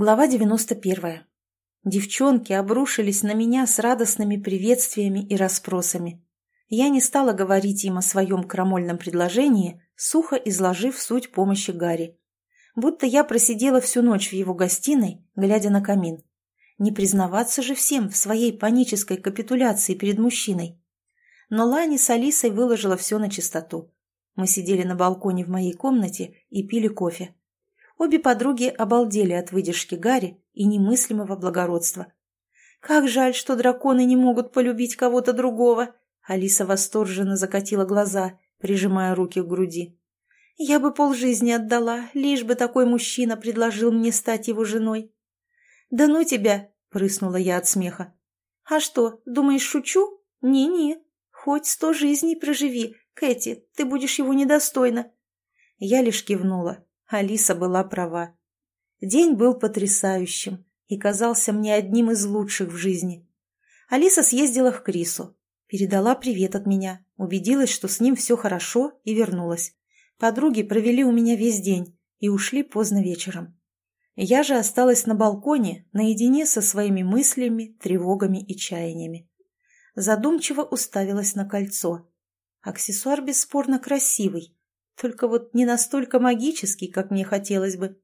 Глава 91. Девчонки обрушились на меня с радостными приветствиями и расспросами. Я не стала говорить им о своем крамольном предложении, сухо изложив суть помощи Гарри. Будто я просидела всю ночь в его гостиной, глядя на камин. Не признаваться же всем в своей панической капитуляции перед мужчиной. Но Лани с Алисой выложила все на чистоту. Мы сидели на балконе в моей комнате и пили кофе. Обе подруги обалдели от выдержки Гарри и немыслимого благородства. «Как жаль, что драконы не могут полюбить кого-то другого!» Алиса восторженно закатила глаза, прижимая руки к груди. «Я бы полжизни отдала, лишь бы такой мужчина предложил мне стать его женой». «Да ну тебя!» — прыснула я от смеха. «А что, думаешь, шучу? Не-не. Хоть сто жизней проживи, Кэти, ты будешь его недостойна». Я лишь кивнула, Алиса была права. День был потрясающим и казался мне одним из лучших в жизни. Алиса съездила к Крису, передала привет от меня, убедилась, что с ним все хорошо, и вернулась. Подруги провели у меня весь день и ушли поздно вечером. Я же осталась на балконе наедине со своими мыслями, тревогами и чаяниями. Задумчиво уставилась на кольцо. Аксессуар бесспорно красивый, только вот не настолько магический, как мне хотелось бы.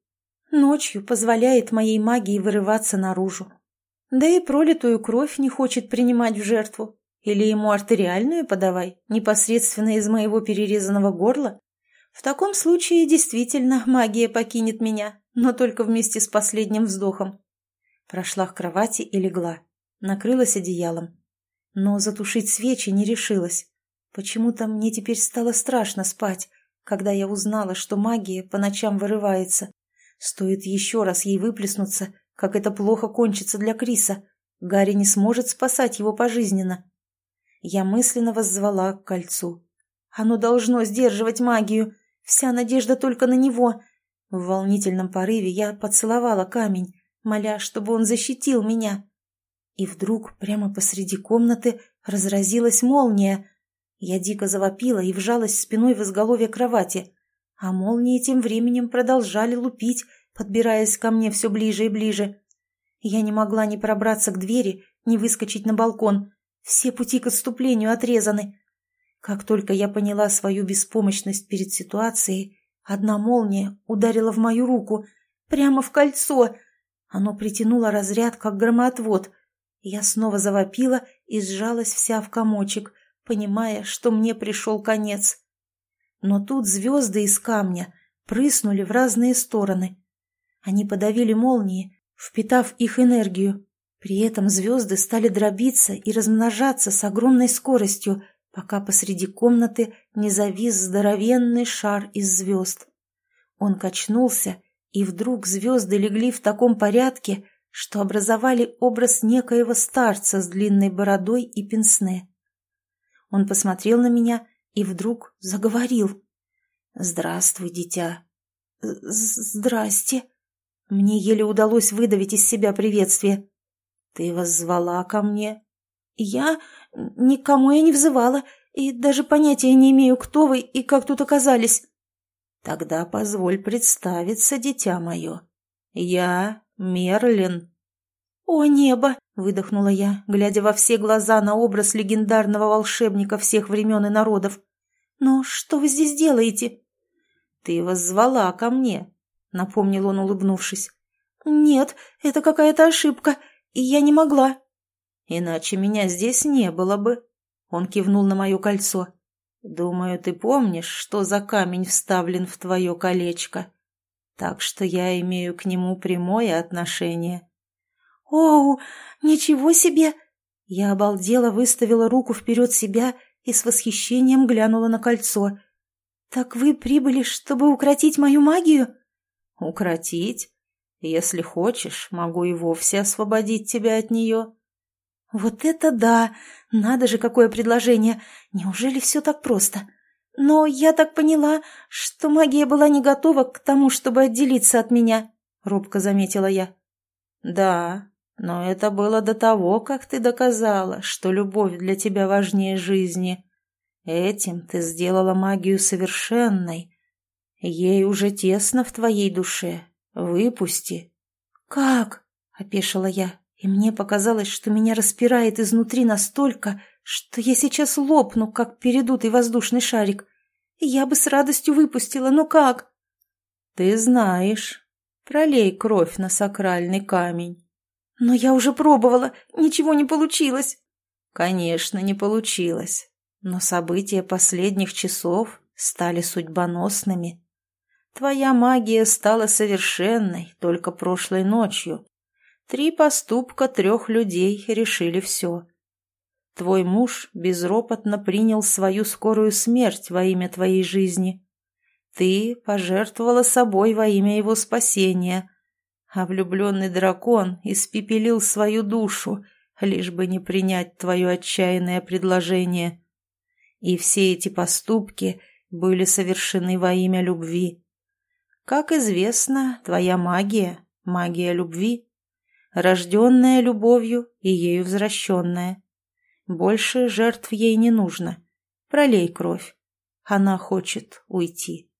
Ночью позволяет моей магии вырываться наружу. Да и пролитую кровь не хочет принимать в жертву. Или ему артериальную подавай, непосредственно из моего перерезанного горла. В таком случае действительно магия покинет меня, но только вместе с последним вздохом. Прошла к кровати и легла. Накрылась одеялом. Но затушить свечи не решилась. Почему-то мне теперь стало страшно спать, когда я узнала, что магия по ночам вырывается. Стоит еще раз ей выплеснуться, как это плохо кончится для Криса. Гарри не сможет спасать его пожизненно. Я мысленно воззвала к кольцу. Оно должно сдерживать магию. Вся надежда только на него. В волнительном порыве я поцеловала камень, моля, чтобы он защитил меня. И вдруг прямо посреди комнаты разразилась молния, я дико завопила и вжалась спиной в изголовье кровати, а молнии тем временем продолжали лупить, подбираясь ко мне все ближе и ближе. Я не могла ни пробраться к двери, ни выскочить на балкон. Все пути к отступлению отрезаны. Как только я поняла свою беспомощность перед ситуацией, одна молния ударила в мою руку, прямо в кольцо. Оно притянуло разряд, как громоотвод. Я снова завопила и сжалась вся в комочек — понимая, что мне пришел конец. Но тут звезды из камня прыснули в разные стороны. Они подавили молнии, впитав их энергию. При этом звезды стали дробиться и размножаться с огромной скоростью, пока посреди комнаты не завис здоровенный шар из звезд. Он качнулся, и вдруг звезды легли в таком порядке, что образовали образ некоего старца с длинной бородой и пенсне. Он посмотрел на меня и вдруг заговорил. «Здравствуй, дитя». «Здрасте». Мне еле удалось выдавить из себя приветствие. «Ты воззвала ко мне?» «Я... Никому я не взывала, и даже понятия не имею, кто вы и как тут оказались». «Тогда позволь представиться, дитя мое. Я Мерлин». «О, небо!» — выдохнула я, глядя во все глаза на образ легендарного волшебника всех времен и народов. «Но что вы здесь делаете?» «Ты воззвала ко мне», — напомнил он, улыбнувшись. «Нет, это какая-то ошибка, и я не могла». «Иначе меня здесь не было бы», — он кивнул на мое кольцо. «Думаю, ты помнишь, что за камень вставлен в твое колечко, так что я имею к нему прямое отношение». «Оу, ничего себе!» Я обалдела, выставила руку вперед себя и с восхищением глянула на кольцо. «Так вы прибыли, чтобы укротить мою магию?» «Укротить? Если хочешь, могу и вовсе освободить тебя от нее». «Вот это да! Надо же, какое предложение! Неужели все так просто?» «Но я так поняла, что магия была не готова к тому, чтобы отделиться от меня», — робко заметила я. «Да, но это было до того, как ты доказала, что любовь для тебя важнее жизни. Этим ты сделала магию совершенной. Ей уже тесно в твоей душе. Выпусти. «Как?» — опешила я, и мне показалось, что меня распирает изнутри настолько, что я сейчас лопну, как передутый воздушный шарик. Я бы с радостью выпустила, но как? «Ты знаешь. Пролей кровь на сакральный камень». «Но я уже пробовала, ничего не получилось». «Конечно, не получилось. Но события последних часов стали судьбоносными. Твоя магия стала совершенной только прошлой ночью. Три поступка трех людей решили все. Твой муж безропотно принял свою скорую смерть во имя твоей жизни. Ты пожертвовала собой во имя его спасения, а влюбленный дракон испепелил свою душу, лишь бы не принять твое отчаянное предложение. И все эти поступки были совершены во имя любви. Как известно, твоя магия — магия любви, рожденная любовью и ею возвращенная. Больше жертв ей не нужно. Пролей кровь. Она хочет уйти.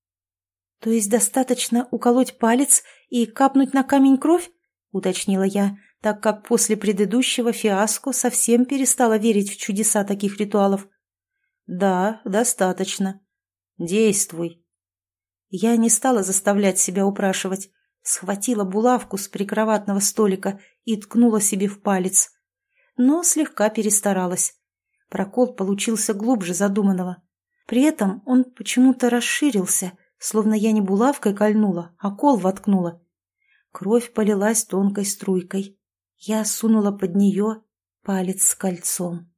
То есть достаточно уколоть палец и капнуть на камень кровь? Уточнила я, так как после предыдущего фиаско совсем перестала верить в чудеса таких ритуалов. Да, достаточно. Действуй. Я не стала заставлять себя упрашивать. Схватила булавку с прикроватного столика и ткнула себе в палец. Но слегка перестаралась. Прокол получился глубже задуманного. При этом он почему-то расширился, словно я не булавкой кольнула, а кол воткнула. Кровь полилась тонкой струйкой. Я сунула под нее палец с кольцом.